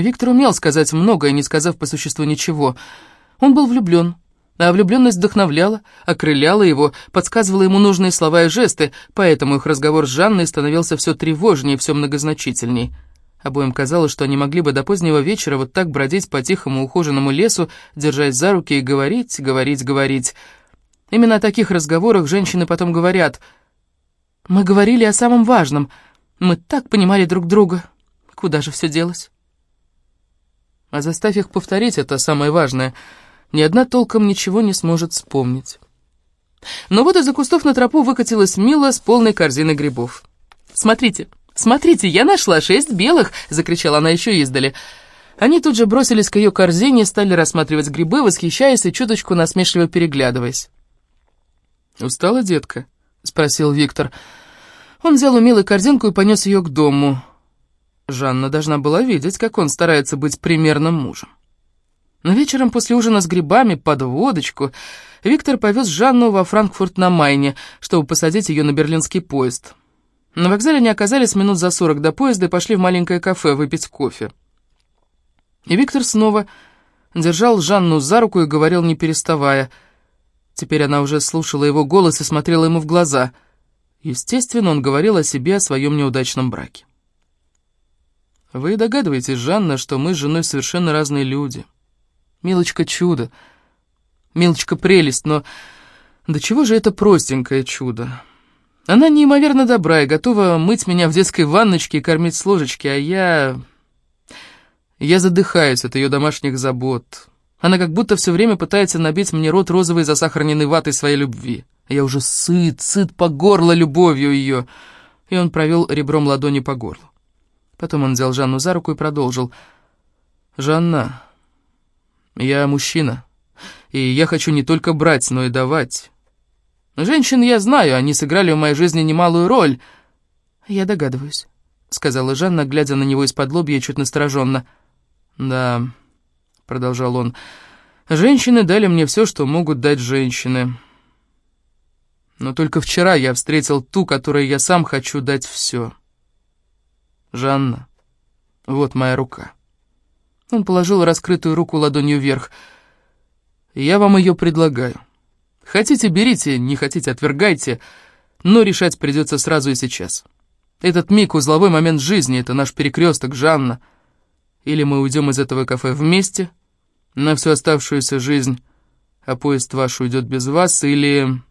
Виктор умел сказать многое, не сказав по существу ничего. Он был влюблен, а влюбленность вдохновляла, окрыляла его, подсказывала ему нужные слова и жесты, поэтому их разговор с Жанной становился все тревожнее, все многозначительней. Обоим казалось, что они могли бы до позднего вечера вот так бродить по тихому ухоженному лесу, держась за руки и говорить, говорить, говорить. Именно о таких разговорах женщины потом говорят. «Мы говорили о самом важном. Мы так понимали друг друга. Куда же все делось?» А заставь их повторить это самое важное. Ни одна толком ничего не сможет вспомнить. Но вот из-за кустов на тропу выкатилась Мила с полной корзиной грибов. «Смотрите, смотрите, я нашла шесть белых!» — закричала она еще издали. Они тут же бросились к ее корзине, стали рассматривать грибы, восхищаясь и чуточку насмешливо переглядываясь. «Устала, детка?» — спросил Виктор. Он взял у Милы корзинку и понес ее к дому. Жанна должна была видеть, как он старается быть примерным мужем. Но вечером после ужина с грибами под водочку Виктор повез Жанну во Франкфурт на Майне, чтобы посадить ее на берлинский поезд. На вокзале они оказались минут за сорок до поезда и пошли в маленькое кафе выпить кофе. И Виктор снова держал Жанну за руку и говорил, не переставая. Теперь она уже слушала его голос и смотрела ему в глаза. Естественно, он говорил о себе, о своем неудачном браке. Вы догадываетесь, Жанна, что мы с женой совершенно разные люди. Милочка чудо. Милочка прелесть, но до чего же это простенькое чудо? Она неимоверно добра и готова мыть меня в детской ванночке и кормить с ложечки, а я... Я задыхаюсь от ее домашних забот. Она как будто все время пытается набить мне рот розовой засахарненной ватой своей любви. Я уже сыт, сыт по горло любовью ее. И он провел ребром ладони по горлу. Потом он взял Жанну за руку и продолжил. «Жанна, я мужчина, и я хочу не только брать, но и давать. Женщин я знаю, они сыграли в моей жизни немалую роль». «Я догадываюсь», — сказала Жанна, глядя на него из-под лобья чуть настороженно. «Да», — продолжал он, — «женщины дали мне все, что могут дать женщины. Но только вчера я встретил ту, которой я сам хочу дать все». «Жанна, вот моя рука». Он положил раскрытую руку ладонью вверх. «Я вам ее предлагаю. Хотите, берите, не хотите, отвергайте, но решать придется сразу и сейчас. Этот миг — узловой момент жизни, это наш перекресток, Жанна. Или мы уйдем из этого кафе вместе на всю оставшуюся жизнь, а поезд ваш уйдет без вас, или...»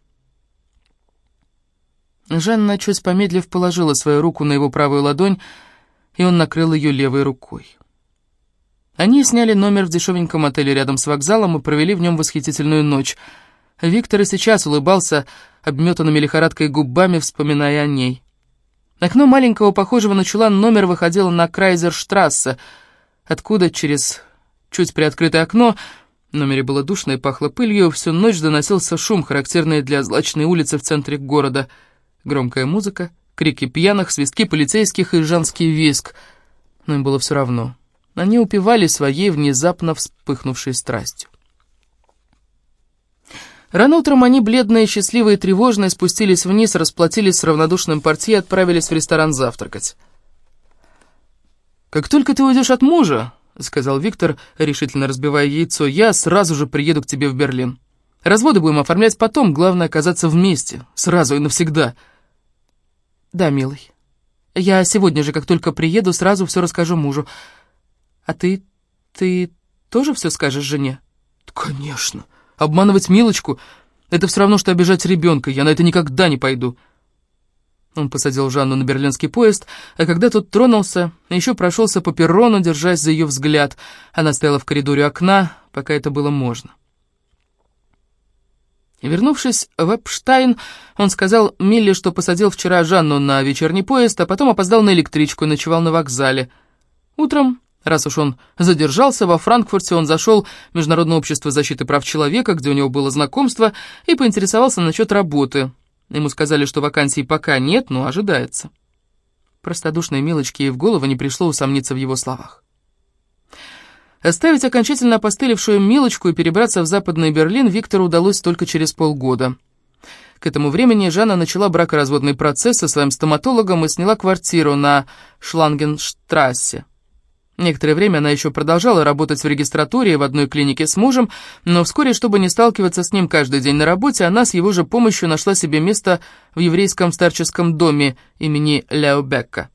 Жанна, чуть помедлив, положила свою руку на его правую ладонь, и он накрыл ее левой рукой. Они сняли номер в дешевеньком отеле рядом с вокзалом и провели в нем восхитительную ночь. Виктор и сейчас улыбался обметанными лихорадкой губами, вспоминая о ней. Окно маленького, похожего на чулан номер выходило на Крайзерштрассе, откуда через чуть приоткрытое окно, в номере было душно и пахло пылью, всю ночь доносился шум, характерный для злачной улицы в центре города. Громкая музыка, крики пьяных, свистки полицейских и женский виск. Но им было все равно. Они упивали своей внезапно вспыхнувшей страстью. Рано утром они, бледные, счастливые и тревожные, спустились вниз, расплатились с равнодушным портье и отправились в ресторан завтракать. «Как только ты уйдешь от мужа, — сказал Виктор, решительно разбивая яйцо, — я сразу же приеду к тебе в Берлин. Разводы будем оформлять потом, главное — оказаться вместе, сразу и навсегда». «Да, милый. Я сегодня же, как только приеду, сразу все расскажу мужу. А ты... ты тоже все скажешь жене?» «Конечно. Обманывать Милочку — это все равно, что обижать ребенка. Я на это никогда не пойду». Он посадил Жанну на берлинский поезд, а когда тот тронулся, еще прошелся по перрону, держась за ее взгляд. Она стояла в коридоре окна, пока это было можно. Вернувшись в Эпштайн, он сказал Милле, что посадил вчера Жанну на вечерний поезд, а потом опоздал на электричку и ночевал на вокзале. Утром, раз уж он задержался, во Франкфурте он зашел в Международное общество защиты прав человека, где у него было знакомство, и поинтересовался насчет работы. Ему сказали, что вакансий пока нет, но ожидается. Простодушной Милочке и в голову не пришло усомниться в его словах. Оставить окончательно опостылевшую Милочку и перебраться в Западный Берлин Виктору удалось только через полгода. К этому времени Жанна начала бракоразводный процесс со своим стоматологом и сняла квартиру на Шлангенштрассе. Некоторое время она еще продолжала работать в регистратуре в одной клинике с мужем, но вскоре, чтобы не сталкиваться с ним каждый день на работе, она с его же помощью нашла себе место в еврейском старческом доме имени Ляубекка.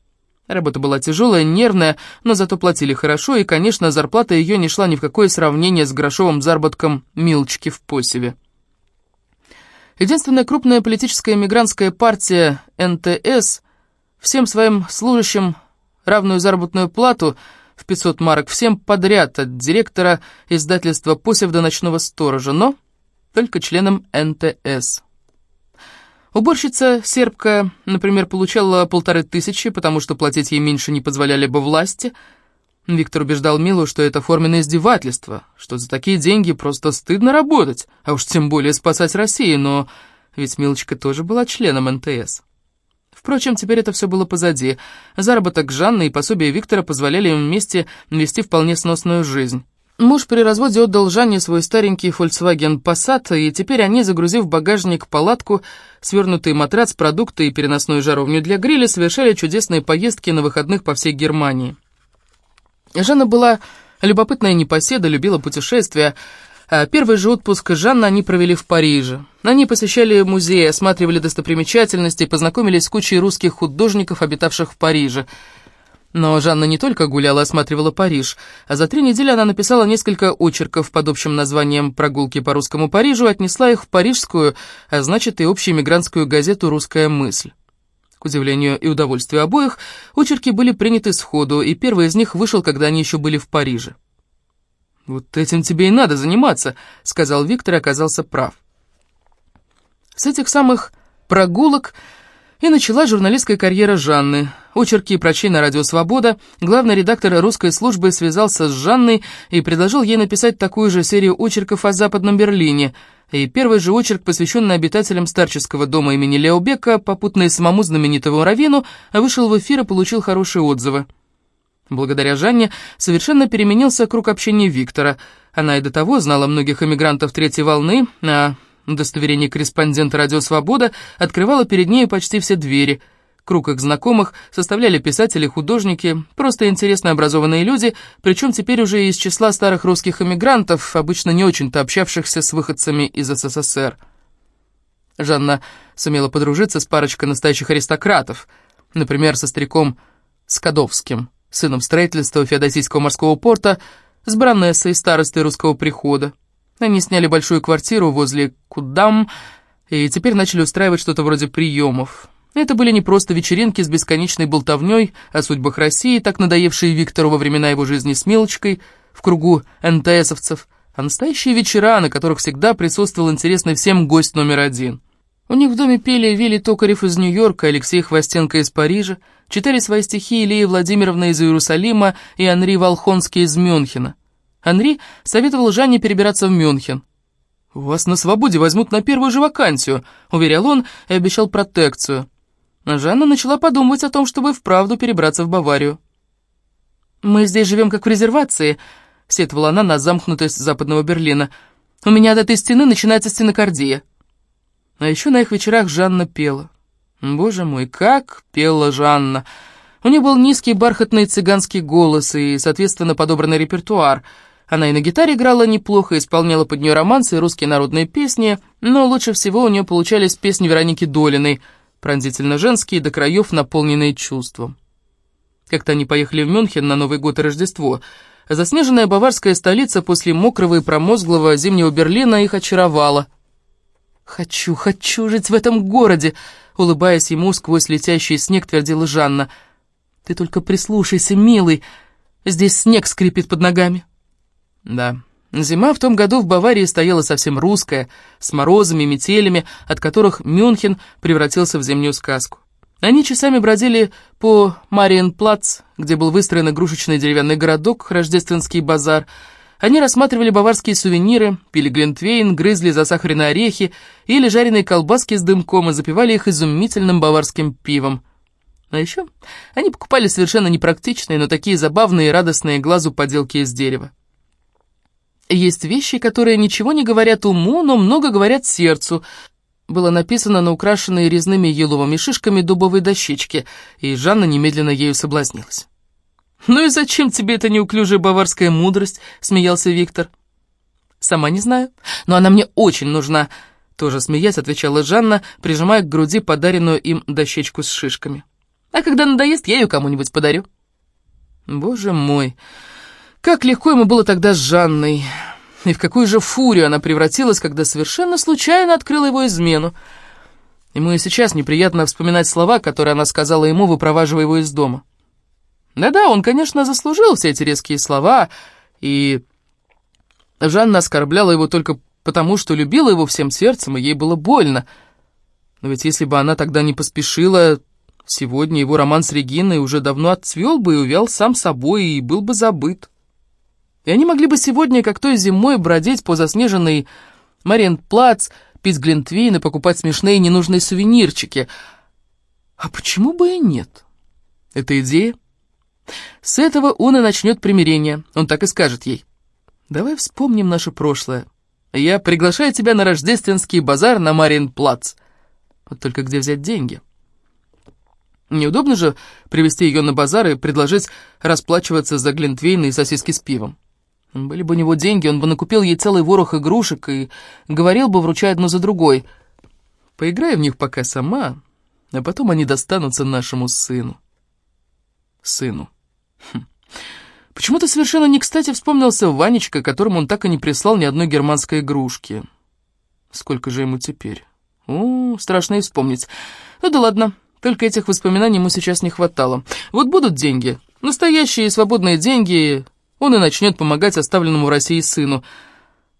Работа была тяжелая, нервная, но зато платили хорошо, и, конечно, зарплата ее не шла ни в какое сравнение с грошовым заработком Милочки в посеве. Единственная крупная политическая иммигрантская партия НТС всем своим служащим равную заработную плату – в 500 марок всем подряд от директора издательства «Посев» до ночного сторожа, но только членам НТС. Уборщица сербка, например, получала полторы тысячи, потому что платить ей меньше не позволяли бы власти. Виктор убеждал Милу, что это форменное издевательство, что за такие деньги просто стыдно работать, а уж тем более спасать Россию, но ведь Милочка тоже была членом НТС. Впрочем, теперь это все было позади. Заработок Жанны и пособие Виктора позволяли им вместе вести вполне сносную жизнь. Муж при разводе отдал Жанне свой старенький Volkswagen Passat, и теперь они, загрузив в багажник палатку, свернутый матрац, продукты и переносную жаровню для гриля, совершали чудесные поездки на выходных по всей Германии. Жанна была любопытная непоседа, любила путешествия, а первый же отпуск Жанна они провели в Париже. Они посещали музеи, осматривали достопримечательности, познакомились с кучей русских художников, обитавших в Париже. Но Жанна не только гуляла, осматривала Париж, а за три недели она написала несколько очерков под общим названием «Прогулки по русскому Парижу» и отнесла их в парижскую, а значит и общеэмигрантскую газету «Русская мысль». К удивлению и удовольствию обоих, очерки были приняты сходу, и первый из них вышел, когда они еще были в Париже. «Вот этим тебе и надо заниматься», — сказал Виктор и оказался прав. С этих самых прогулок и начала журналистская карьера Жанны. Очерки прочей на радио «Свобода», главный редактор русской службы связался с Жанной и предложил ей написать такую же серию очерков о Западном Берлине. И первый же очерк, посвященный обитателям старческого дома имени Леобека, попутный самому знаменитому Равину, вышел в эфир и получил хорошие отзывы. Благодаря Жанне совершенно переменился круг общения Виктора. Она и до того знала многих эмигрантов третьей волны, а удостоверение корреспондента «Радио Свобода» открывало перед ней почти все двери. Круг их знакомых составляли писатели, художники, просто интересно образованные люди, причем теперь уже из числа старых русских эмигрантов, обычно не очень-то общавшихся с выходцами из СССР. Жанна сумела подружиться с парочкой настоящих аристократов, например, со стариком Скадовским сыном строительства Феодосийского морского порта, с баронессой старостой русского прихода. Они сняли большую квартиру возле Кудам и теперь начали устраивать что-то вроде приемов. Это были не просто вечеринки с бесконечной болтовней о судьбах России, так надоевшие Виктору во времена его жизни с Милочкой, в кругу НТСовцев, а настоящие вечера, на которых всегда присутствовал интересный всем гость номер один — у них в доме пели Вилли Токарев из Нью-Йорка, Алексей Хвостенко из Парижа, читали свои стихи Илья Владимировна из Иерусалима и Анри Волхонский из Мюнхена. Анри советовал Жанне перебираться в Мюнхен. «Вас на свободе возьмут на первую же вакансию», — уверял он и обещал протекцию. Жанна начала подумывать о том, чтобы вправду перебраться в Баварию. «Мы здесь живем как в резервации», — сетовала она на замкнутость западного Берлина. «У меня от этой стены начинается стенокардия». А еще на их вечерах Жанна пела. Боже мой, как пела Жанна! У нее был низкий бархатный цыганский голос и, соответственно, подобранный репертуар. Она и на гитаре играла неплохо, исполняла под нее романсы и русские народные песни, но лучше всего у нее получались песни Вероники Долиной, пронзительно женские, до краев наполненные чувством. Как-то они поехали в Мюнхен на Новый год и Рождество. Заснеженная баварская столица после мокрого и промозглого зимнего Берлина их очаровала — «Хочу, хочу жить в этом городе!» Улыбаясь ему сквозь летящий снег, твердила Жанна. «Ты только прислушайся, милый, здесь снег скрипит под ногами». Да, зима в том году в Баварии стояла совсем русская, с морозами, метелями, от которых Мюнхен превратился в зимнюю сказку. Они часами бродили по Мариенплац, где был выстроен игрушечный деревянный городок, рождественский базар, они рассматривали баварские сувениры, пили глинтвейн, грызли засахаренные орехи или жареные колбаски с дымком и запивали их изумительным баварским пивом. А еще они покупали совершенно непрактичные, но такие забавные и радостные глазу поделки из дерева. Есть вещи, которые ничего не говорят уму, но много говорят сердцу, было написано на украшенной резными еловыми шишками дубовой дощечке, и Жанна немедленно ею соблазнилась. «Ну и зачем тебе эта неуклюжая баварская мудрость?» — смеялся Виктор. «Сама не знаю, но она мне очень нужна», — тоже смеясь отвечала Жанна, прижимая к груди подаренную им дощечку с шишками. «А когда надоест, я ее кому-нибудь подарю». Боже мой, как легко ему было тогда с Жанной, и в какую же фурию она превратилась, когда совершенно случайно открыла его измену. Ему и сейчас неприятно вспоминать слова, которые она сказала ему, выпроваживая его из дома. Да-да, он, конечно, заслужил все эти резкие слова, и Жанна оскорбляла его только потому, что любила его всем сердцем, и ей было больно. Но ведь если бы она тогда не поспешила, сегодня его роман с Региной уже давно отцвел бы и увял сам собой, и был бы забыт. И они могли бы сегодня, как той зимой, бродить по заснеженной Мариенплац, пить глинтвейн и покупать смешные ненужные сувенирчики. А почему бы и нет? Это идея с этого он и начнет примирение. Он так и скажет ей. «Давай вспомним наше прошлое. Я приглашаю тебя на рождественский базар на Мариенплац. Вот только где взять деньги?» Неудобно же привести ее на базар и предложить расплачиваться за глинтвейн и сосиски с пивом. Были бы у него деньги, он бы накупил ей целый ворох игрушек и говорил бы, вручая одну за другой. «Поиграй в них пока сама, а потом они достанутся нашему сыну». Сыну. Хм. Почему-то совершенно не кстати вспомнился Ванечка, которому он так и не прислал ни одной германской игрушки. Сколько же ему теперь? О, страшно и вспомнить. Ну да ладно, только этих воспоминаний ему сейчас не хватало. Вот будут деньги, настоящие свободные деньги, он и начнет помогать оставленному в России сыну.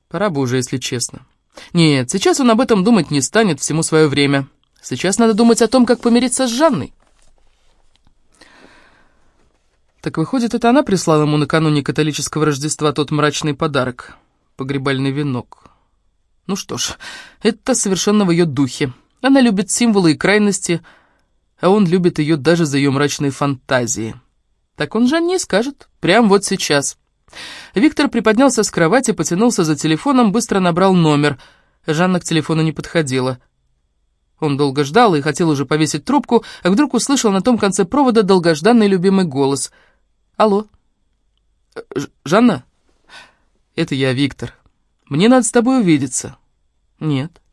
Пора бы уже, если честно. Нет, сейчас он об этом думать не станет, всему свое время. Сейчас надо думать о том, как помириться с Жанной. Так выходит, это она прислала ему накануне католического Рождества тот мрачный подарок — погребальный венок. Ну что ж, это совершенно в ее духе. Она любит символы и крайности, а он любит ее даже за ее мрачные фантазии. Так он же не скажет, прямо вот сейчас. Виктор приподнялся с кровати, потянулся за телефоном, быстро набрал номер. Жанна к телефону не подходила. Он долго ждал и хотел уже повесить трубку, а вдруг услышал на том конце провода долгожданный любимый голос — Алло. Ж Жанна? Это я, Виктор. Мне надо с тобой увидеться. Нет.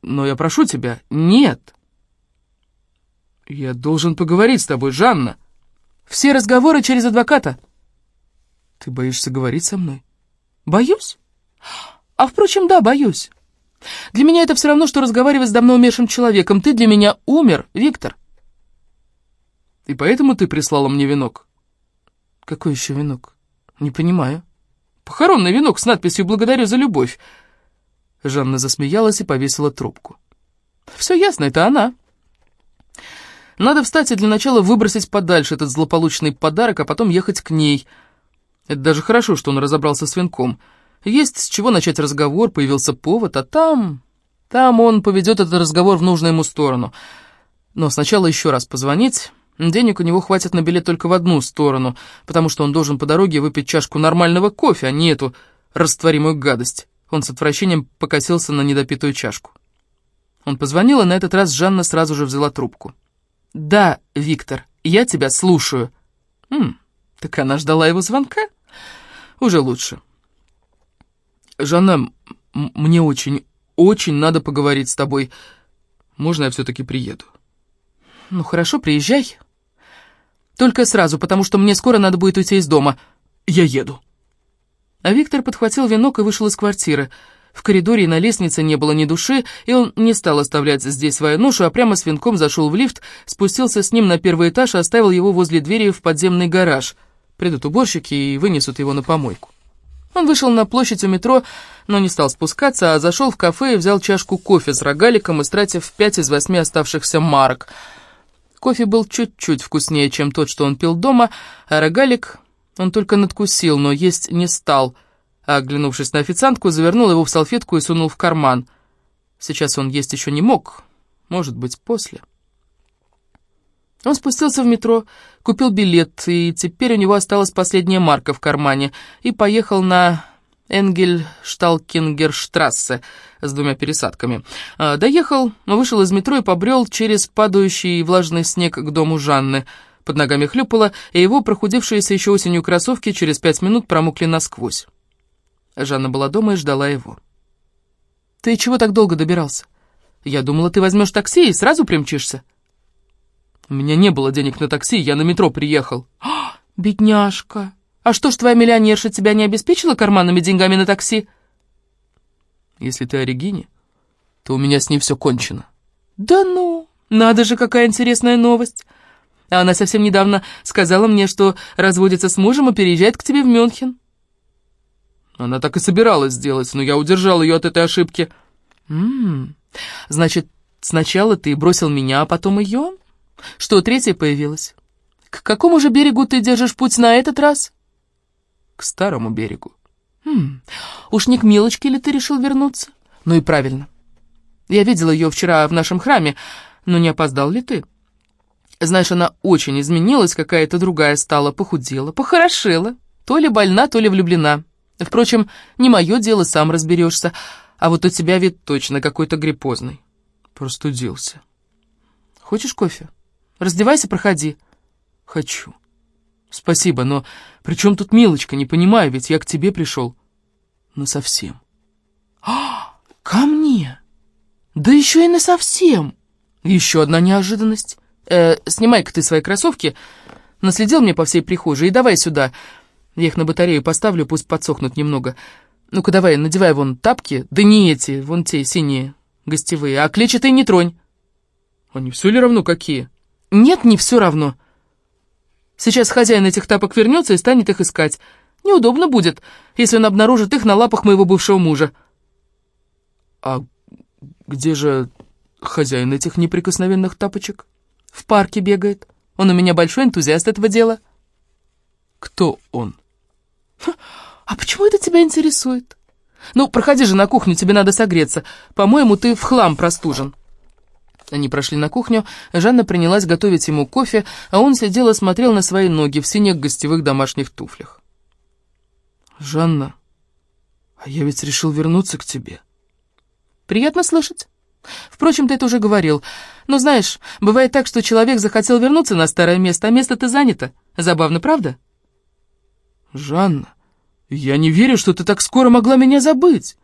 Но я прошу тебя, нет. Я должен поговорить с тобой, Жанна. Все разговоры через адвоката. Ты боишься говорить со мной? Боюсь? А, впрочем, да, боюсь. Для меня это все равно, что разговаривать с давно умершим человеком. Ты для меня умер, Виктор. И поэтому ты прислала мне венок? «Какой еще венок? Не понимаю». «Похоронный венок с надписью «Благодарю за любовь». Жанна засмеялась и повесила трубку. «Все ясно, это она». Надо встать и для начала выбросить подальше этот злополучный подарок, а потом ехать к ней. Это даже хорошо, что он разобрался с венком. Есть с чего начать разговор, появился повод, а там... Там он поведет этот разговор в нужную ему сторону. Но сначала еще раз позвонить Денег у него хватит на билет только в одну сторону, потому что он должен по дороге выпить чашку нормального кофе, а не эту растворимую гадость. Он с отвращением покосился на недопитую чашку. Он позвонил, и на этот раз Жанна сразу же взяла трубку. «Да, Виктор, я тебя слушаю». «Хм, так она ждала его звонка?» «Уже лучше». «Жанна, мне очень, очень надо поговорить с тобой. Можно я все-таки приеду?» «Ну хорошо, приезжай. Только сразу, потому что мне скоро надо будет уйти из дома. Я еду». А Виктор подхватил венок и вышел из квартиры. В коридоре и на лестнице не было ни души, и он не стал оставлять здесь свою ношу, а прямо с венком зашел в лифт, спустился с ним на первый этаж и оставил его возле двери в подземный гараж. Придут уборщики и вынесут его на помойку. Он вышел на площадь у метро, но не стал спускаться, а зашел в кафе и взял чашку кофе с рогаликом, истратив пять из восьми оставшихся марок — Кофе был чуть-чуть вкуснее, чем тот, что он пил дома, а рогалик он только надкусил, но есть не стал, а, оглянувшись на официантку, завернул его в салфетку и сунул в карман. Сейчас он есть еще не мог, может быть, после. Он спустился в метро, купил билет, и теперь у него осталась последняя марка в кармане, и поехал на Энгельшталкингерштрассе с двумя пересадками. А, доехал, вышел из метро и побрел через падающий влажный снег к дому Жанны. под ногами хлюпало, и его прохудившиеся еще осенью кроссовки через пять минут промокли насквозь. Жанна была дома и ждала его. «Ты чего так долго добирался? Я думала, ты возьмешь такси и сразу примчишься». «У меня не было денег на такси, я на метро приехал». «А, «Бедняжка! А что ж твоя миллионерша тебя не обеспечила карманными деньгами на такси?» «Если ты о Регине, то у меня с ней все кончено». «Да ну, надо же, какая интересная новость!» А она совсем недавно сказала мне, что разводится с мужем и переезжает к тебе в Мюнхен. Она так и собиралась сделать, но я удержал ее от этой ошибки. Ммм, значит, сначала ты бросил меня, а потом ее? Что, третья появилась? К какому же берегу ты держишь путь на этот раз? К старому берегу. Хм, уж не к Милочке ли ты решил вернуться? Ну и правильно. Я видела ее вчера в нашем храме, но не опоздал ли ты? Знаешь, она очень изменилась, какая-то другая стала, похудела, похорошела. То ли больна, то ли влюблена. Впрочем, не мое дело, сам разберешься. А вот у тебя вид точно какой-то гриппозный. Простудился. Хочешь кофе? Раздевайся, проходи. Хочу. Спасибо, но при чем тут Милочка? Не понимаю, ведь я к тебе пришел. Ну, совсем. А, ко мне? Да еще и на совсем. Еще одна неожиданность. Э, снимай-ка ты свои кроссовки. Наследил мне по всей прихожей и давай сюда. Я их на батарею поставлю, пусть подсохнут немного. Ну-ка давай, надевай вон тапки. Да не эти, вон те синие, гостевые. А клетчатые не тронь. Они все ли равно какие? Нет, не все равно. Сейчас хозяин этих тапок вернется и станет их искать. Неудобно будет, если он обнаружит их на лапах моего бывшего мужа. А где же хозяин этих неприкосновенных тапочек? В парке бегает. Он у меня большой энтузиаст этого дела. Кто он? А почему это тебя интересует? Ну, проходи же на кухню, тебе надо согреться. По-моему, ты в хлам простужен. Они прошли на кухню, Жанна принялась готовить ему кофе, а он сидел и смотрел на свои ноги в синих гостевых домашних туфлях. «Жанна, а я ведь решил вернуться к тебе». «Приятно слышать. Впрочем, ты это уже говорил. Но знаешь, бывает так, что человек захотел вернуться на старое место, а место-то занято. Забавно, правда? Жанна, я не верю, что ты так скоро могла меня забыть.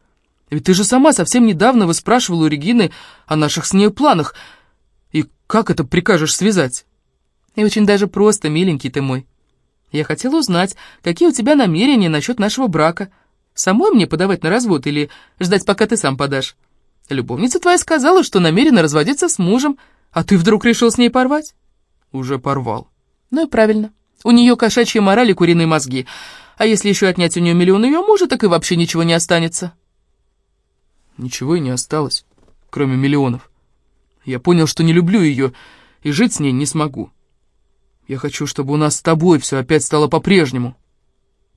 Ведь ты же сама совсем недавно выспрашивала у Регины о наших с ней планах. И как это прикажешь связать? И очень даже просто, миленький ты мой. Я хотела узнать, какие у тебя намерения насчет нашего брака. Самой мне подавать на развод или ждать, пока ты сам подашь? Любовница твоя сказала, что намерена разводиться с мужем, а ты вдруг решил с ней порвать? Уже порвал. Ну и правильно. У нее кошачья мораль и куриные мозги. А если еще отнять у нее миллион ее мужа, так и вообще ничего не останется. Ничего и не осталось, кроме миллионов. Я понял, что не люблю ее, и жить с ней не смогу. Я хочу, чтобы у нас с тобой все опять стало по-прежнему.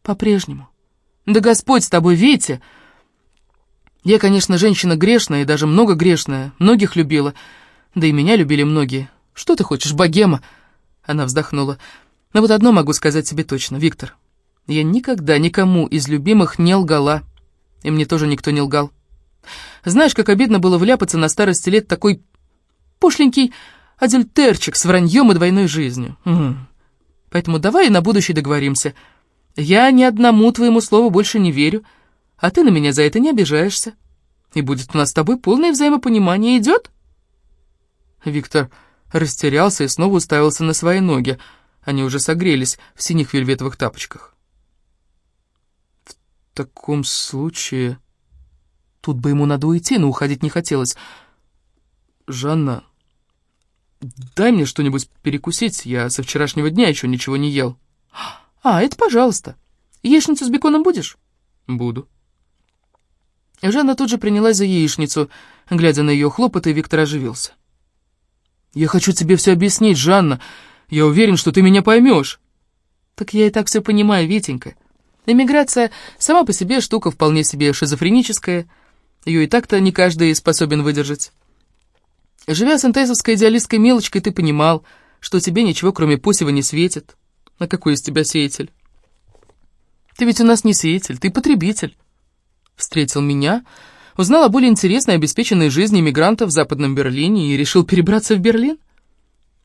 По-прежнему? Да Господь с тобой, Витя! Я, конечно, женщина грешная и даже много грешная, многих любила. Да и меня любили многие. Что ты хочешь, богема?» Она вздохнула. «Но вот одно могу сказать тебе точно, Виктор. Я никогда никому из любимых не лгала. И мне тоже никто не лгал. Знаешь, как обидно было вляпаться на старости лет такой пошленький адюльтерчик с враньем и двойной жизнью. Угу. Поэтому давай на будущее договоримся. Я ни одному твоему слову больше не верю, — а ты на меня за это не обижаешься. И будет у нас с тобой полное взаимопонимание. Идет?» Виктор растерялся и снова уставился на свои ноги. Они уже согрелись в синих вельветовых тапочках. «В таком случае...» Тут бы ему надо уйти, но уходить не хотелось. «Жанна, дай мне что-нибудь перекусить, я со вчерашнего дня еще ничего не ел». «А, это пожалуйста. Яичницу с беконом будешь?» «Буду». Жанна тут же принялась за яичницу. Глядя на ее хлопоты, Виктор оживился. «Я хочу тебе все объяснить, Жанна. Я уверен, что ты меня поймешь». «Так я и так все понимаю, Витенька. Эмиграция сама по себе штука вполне себе шизофреническая. Ее и так-то не каждый способен выдержать. Живя с антесовской идеалистской мелочкой, ты понимал, что тебе ничего, кроме посева, не светит. А какой из тебя сеятель? Ты ведь у нас не сеятель, ты потребитель. Встретил меня, узнал о более интересной обеспеченной жизни мигрантов в Западном Берлине и решил перебраться в Берлин.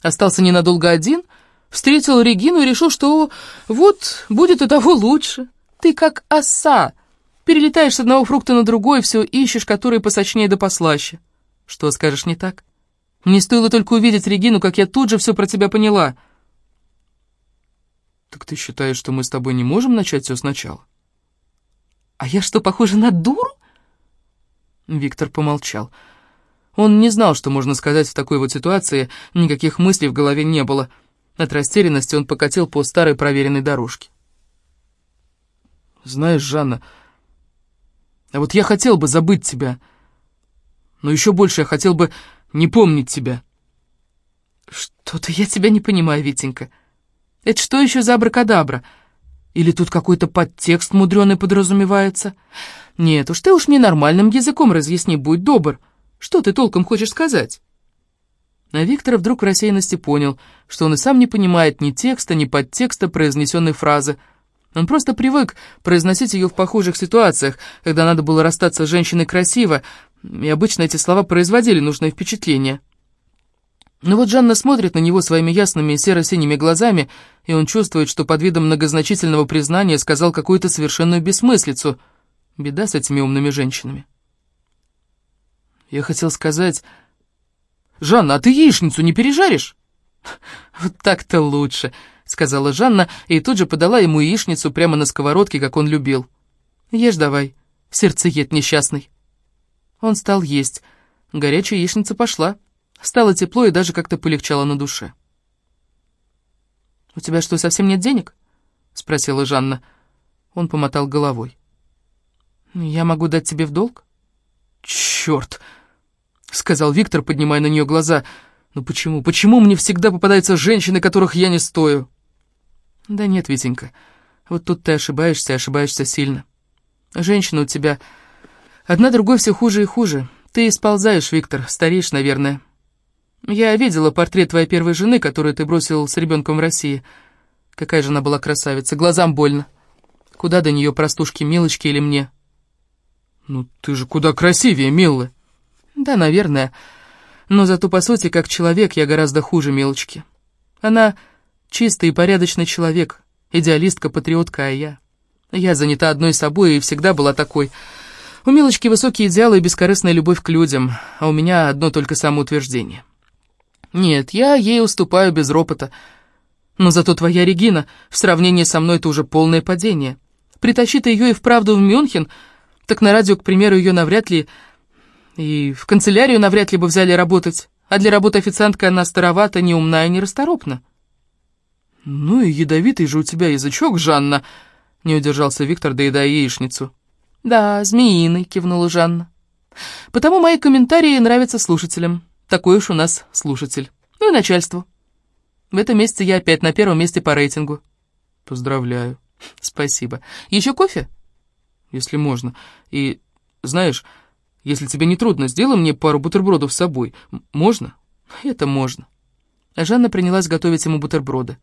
Остался ненадолго один, Встретил Регину и решил, что вот, будет и того лучше. Ты как оса. Перелетаешь с одного фрукта на другой, все ищешь, который посочнее да послаще. Что, скажешь, не так? Мне стоило только увидеть Регину, как я тут же все про тебя поняла. Так ты считаешь, что мы с тобой не можем начать все сначала? А я что, похожа на дуру? Виктор помолчал. Он не знал, что можно сказать в такой вот ситуации, никаких мыслей в голове не было. От растерянности он покатил по старой проверенной дорожке. «Знаешь, Жанна, а вот я хотел бы забыть тебя, но еще больше я хотел бы не помнить тебя». «Что-то я тебя не понимаю, Витенька. Это что еще за абракадабра? Или тут какой-то подтекст мудреный подразумевается? Нет уж, ты уж мне нормальным языком разъясни, будь добр». Что ты толком хочешь сказать?» А Виктор вдруг в рассеянности понял, что он и сам не понимает ни текста, ни подтекста произнесенной фразы. Он просто привык произносить ее в похожих ситуациях, когда надо было расстаться с женщиной красиво, и обычно эти слова производили нужное впечатление. Но вот Жанна смотрит на него своими ясными серо-синими глазами, и он чувствует, что под видом многозначительного признания сказал какую-то совершенную бессмыслицу. Беда с этими умными женщинами. Я хотел сказать... «Жанна, а ты яичницу не пережаришь?» «Вот так-то лучше», — сказала Жанна, и тут же подала ему яичницу прямо на сковородке, как он любил. «Ешь давай, сердцеед несчастный». Он стал есть. Горячая яичница пошла. Стало тепло и даже как-то полегчало на душе. «У тебя что, совсем нет денег?» — спросила Жанна. Он помотал головой. «Я могу дать тебе в долг?» «Черт!» — сказал Виктор, поднимая на нее глаза. «Ну почему, почему мне всегда попадаются женщины, которых я не стою?» «Да нет, Витенька, вот тут ты ошибаешься, ошибаешься сильно. Женщина у тебя одна другой все хуже и хуже. Ты сползаешь, Виктор, стареешь, наверное. Я видела портрет твоей первой жены, которую ты бросил с ребенком в России. Какая же она была красавица, глазам больно. Куда до нее простушки, милочки или мне?» «Ну ты же куда красивее, Милла!» «Да, наверное. Но зато, по сути, как человек, я гораздо хуже Милочки. Она чистый и порядочный человек, идеалистка, патриотка, а я... Я занята одной собой и всегда была такой. У Милочки высокие идеалы и бескорыстная любовь к людям, а у меня одно только самоутверждение. Нет, я ей уступаю без ропота. Но зато твоя Регина в сравнении со мной это уже полное падение. Притащи ты ее и вправду в Мюнхен, так на радио, к примеру, ее навряд ли... И в канцелярию навряд ли бы взяли работать. А для работы официанткой она старовата, неумна и нерасторопна. «Ну и ядовитый же у тебя язычок, Жанна!» Не удержался Виктор, доедая яичницу. «Да, змеиный», — кивнула Жанна. «Потому мои комментарии нравятся слушателям. Такой уж у нас слушатель. Ну и начальству. В этом месяце я опять на первом месте по рейтингу». «Поздравляю». «Спасибо. Еще кофе?» «Если можно. И, знаешь, если тебе не трудно, сделай мне пару бутербродов с собой. Можно?» «Это можно». А Жанна принялась готовить ему бутерброды.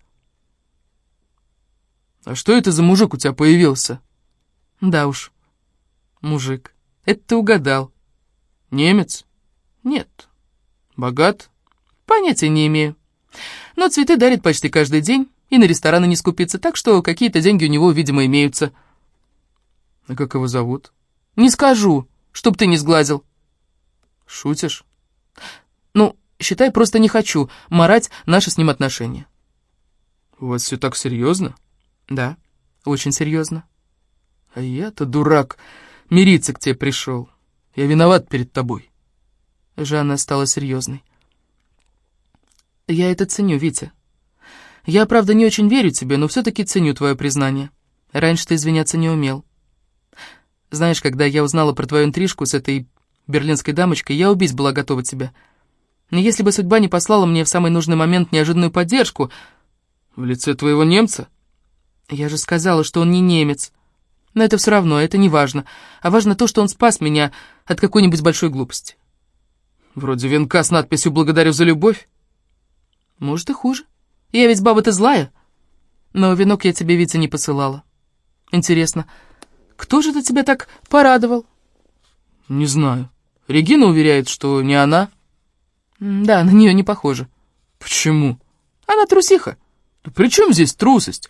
«А что это за мужик у тебя появился?» «Да уж, мужик. Это ты угадал». «Немец?» «Нет». «Богат?» «Понятия не имею. Но цветы дарит почти каждый день, и на рестораны не скупится, так что какие-то деньги у него, видимо, имеются». «А как его зовут?» «Не скажу, чтоб ты не сглазил». «Шутишь?» «Ну, считай, просто не хочу марать наши с ним отношения». «У вас все так серьезно?» «Да, очень серьезно». «А я-то, дурак, мириться к тебе пришел. Я виноват перед тобой». Жанна стала серьезной. «Я это ценю, Витя. Я, правда, не очень верю тебе, но все-таки ценю твое признание. Раньше ты извиняться не умел». Знаешь, когда я узнала про твою интрижку с этой берлинской дамочкой, я убить была готова тебя. Но если бы судьба не послала мне в самый нужный момент неожиданную поддержку... В лице твоего немца? Я же сказала, что он не немец. Но это все равно, это не важно. А важно то, что он спас меня от какой-нибудь большой глупости. Вроде венка с надписью «Благодарю за любовь». Может, и хуже. Я ведь баба-то злая. Но венок я тебе, Витя, не посылала. Интересно, кто же это тебя так порадовал?» «Не знаю. Регина уверяет, что не она». «Да, на нее не похоже». «Почему?» «Она трусиха. «При чем здесь трусость?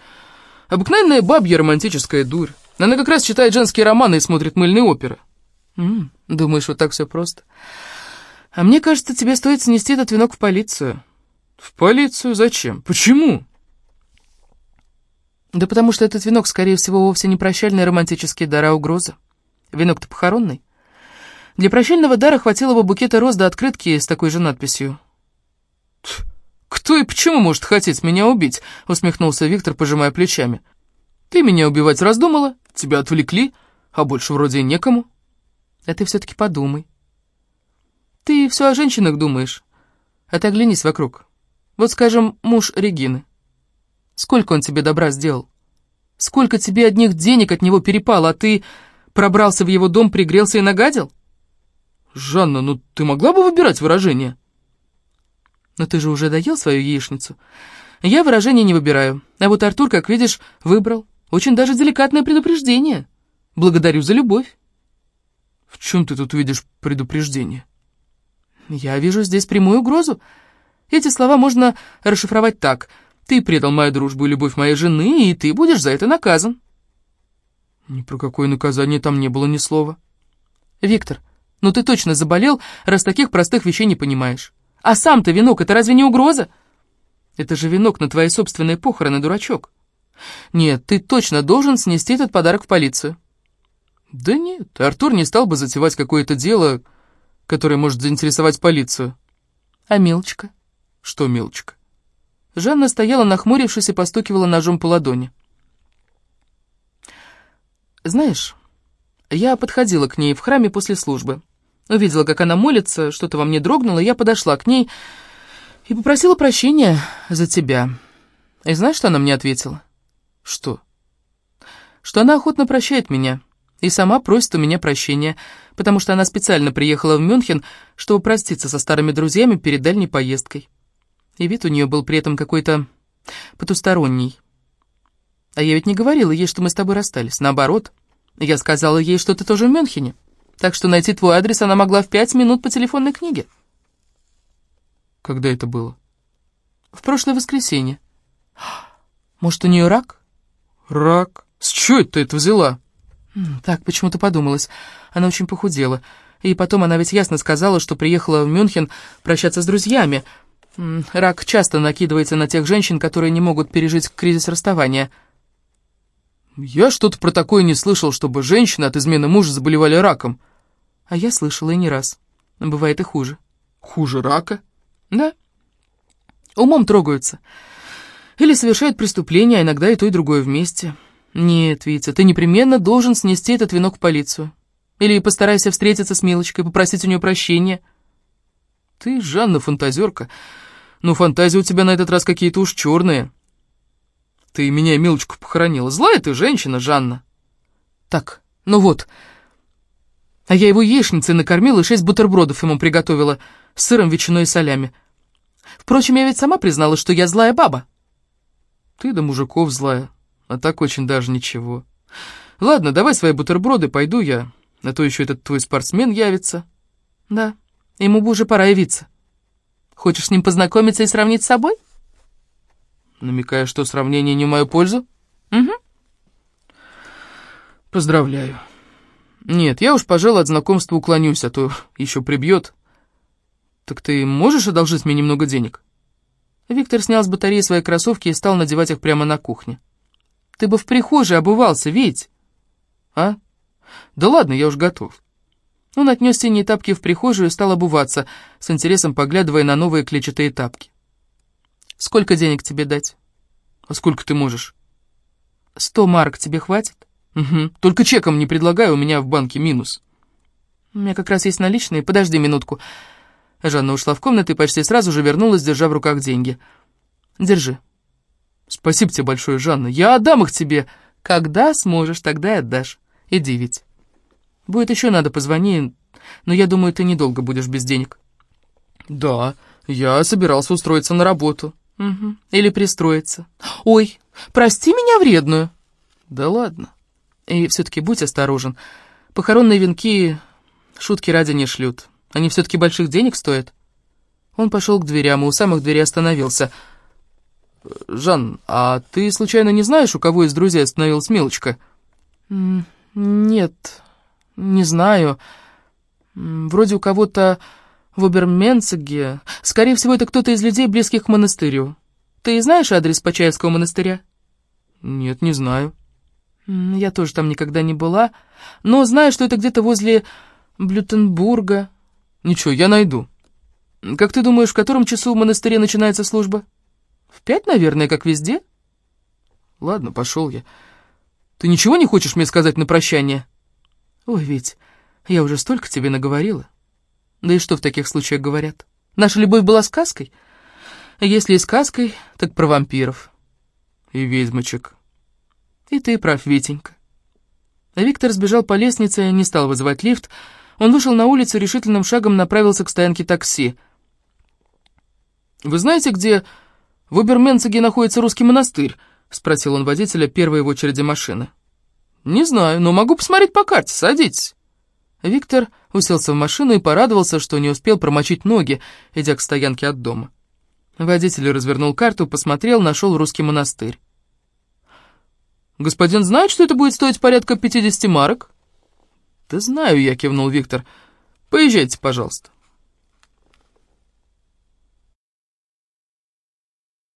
Обыкновенная бабья романтическая дурь. Она как раз читает женские романы и смотрит мыльные оперы». М -м, «Думаешь, вот так все просто?» «А мне кажется, тебе стоит снести этот венок в полицию». «В полицию? Зачем? Почему?» «Да потому что этот венок, скорее всего, вовсе не прощальный романтический дар, а угроза. Венок-то похоронный. Для прощального дара хватило бы букета роз до открытки с такой же надписью». «Кто и почему может хотеть меня убить?» — усмехнулся Виктор, пожимая плечами. «Ты меня убивать раздумала, тебя отвлекли, а больше вроде и некому». «А ты все-таки подумай. Ты все о женщинах думаешь, а ты оглянись вокруг. Вот, скажем, муж Регины. Сколько он тебе добра сделал? Сколько тебе одних денег от него перепало, а ты пробрался в его дом, пригрелся и нагадил?» «Жанна, ну ты могла бы выбирать выражение?» «Но ты же уже доел свою яичницу. Я выражение не выбираю, а вот Артур, как видишь, выбрал. Очень даже деликатное предупреждение. Благодарю за любовь». «В чем ты тут видишь предупреждение?» «Я вижу здесь прямую угрозу. Эти слова можно расшифровать так. Ты предал мою дружбу и любовь моей жены, и ты будешь за это наказан». Ни про какое наказание там не было ни слова. «Виктор, ну ты точно заболел, раз таких простых вещей не понимаешь. А сам-то венок — это разве не угроза? Это же венок на твои собственные похороны, дурачок. Нет, ты точно должен снести этот подарок в полицию». «Да нет, Артур не стал бы затевать какое-то дело, которое может заинтересовать полицию». «А Милочка?» «Что Милочка?» Жанна стояла, нахмурившись, и постукивала ножом по ладони. «Знаешь, я подходила к ней в храме после службы. Увидела, как она молится, что-то во мне дрогнуло, я подошла к ней и попросила прощения за тебя. И знаешь, что она мне ответила?» «Что?» «Что она охотно прощает меня» и сама просит у меня прощения, потому что она специально приехала в Мюнхен, чтобы проститься со старыми друзьями перед дальней поездкой. И вид у нее был при этом какой-то потусторонний. А я ведь не говорила ей, что мы с тобой расстались. Наоборот, я сказала ей, что ты тоже в Мюнхене. Так что найти твой адрес она могла в пять минут по телефонной книге. Когда это было? В прошлое воскресенье. Может, у нее рак? Рак? С чего ты это взяла? Так, почему-то подумалось. Она очень похудела. И потом она ведь ясно сказала, что приехала в Мюнхен прощаться с друзьями. Рак часто накидывается на тех женщин, которые не могут пережить кризис расставания. Я что-то про такое не слышал, чтобы женщины от измены мужа заболевали раком. А я слышала и не раз. Бывает и хуже. Хуже рака? Да. Умом трогаются. Или совершают преступления, а иногда и то, и другое вместе. «Нет, Витя, ты непременно должен снести этот венок в полицию. Или постарайся встретиться с Милочкой, попросить у нее прощения». «Ты, Жанна, фантазерка. Но фантазии у тебя на этот раз какие-то уж черные. Ты меня Милочку похоронила. Злая ты женщина, Жанна». «Так, ну вот. А я его яичницей накормила и шесть бутербродов ему приготовила с сыром, ветчиной и солями. Впрочем, я ведь сама признала, что я злая баба». «Ты да мужиков злая а так очень даже ничего. Ладно, давай свои бутерброды, пойду я, а то еще этот твой спортсмен явится. Да, ему бы уже пора явиться. Хочешь с ним познакомиться и сравнить с собой? Намекая, что сравнение не в мою пользу? Угу. Поздравляю. Нет, я уж, пожалуй, от знакомства уклонюсь, а то еще прибьет. Так ты можешь одолжить мне немного денег? Виктор снял с батареи свои кроссовки и стал надевать их прямо на кухне. Ты бы в прихожей обувался, ведь? А? Да ладно, я уж готов. Он отнес синие тапки в прихожую и стал обуваться, с интересом поглядывая на новые клетчатые тапки. «Сколько денег тебе дать?» «А сколько ты можешь?» «Сто марок тебе хватит?» «Угу. Только чеком не предлагаю, у меня в банке минус». «У меня как раз есть наличные. Подожди минутку». Жанна ушла в комнату и почти сразу же вернулась, держа в руках деньги. «Держи». «Спасибо тебе большое, Жанна. Я отдам их тебе. Когда сможешь, тогда и отдашь. Иди ведь. Будет еще надо, позвони, но я думаю, ты недолго будешь без денег». «Да, я собирался устроиться на работу». «Угу. Или пристроиться. Ой, прости меня вредную». «Да ладно. И все-таки будь осторожен. Похоронные венки шутки ради не шлют. Они все-таки больших денег стоят». Он пошел к дверям и у самых дверей остановился – Жан, а ты случайно не знаешь, у кого из друзей остановилась Милочка?» «Нет, не знаю. Вроде у кого-то в Оберменцеге. Скорее всего, это кто-то из людей, близких к монастырю. Ты знаешь адрес Почаевского монастыря?» «Нет, не знаю». «Я тоже там никогда не была, но знаю, что это где-то возле Блютенбурга». «Ничего, я найду». «Как ты думаешь, в котором часу в монастыре начинается служба?» «В пять, наверное, как везде». «Ладно, пошел я. Ты ничего не хочешь мне сказать на прощание?» «Ой, ведь я уже столько тебе наговорила». «Да и что в таких случаях говорят? Наша любовь была сказкой?» «Если и сказкой, так про вампиров». «И ведьмочек». «И ты прав, Витенька». Виктор сбежал по лестнице, не стал вызывать лифт. Он вышел на улицу решительным шагом направился к стоянке такси. «Вы знаете, где в Уберменцеге находится русский монастырь?» — спросил он водителя первой в очереди машины. «Не знаю, но могу посмотреть по карте. Садитесь». Виктор уселся в машину и порадовался, что не успел промочить ноги, идя к стоянке от дома. Водитель развернул карту, посмотрел, нашел русский монастырь. «Господин знает, что это будет стоить порядка 50 марок?» «Да знаю я», — кивнул Виктор. «Поезжайте, пожалуйста».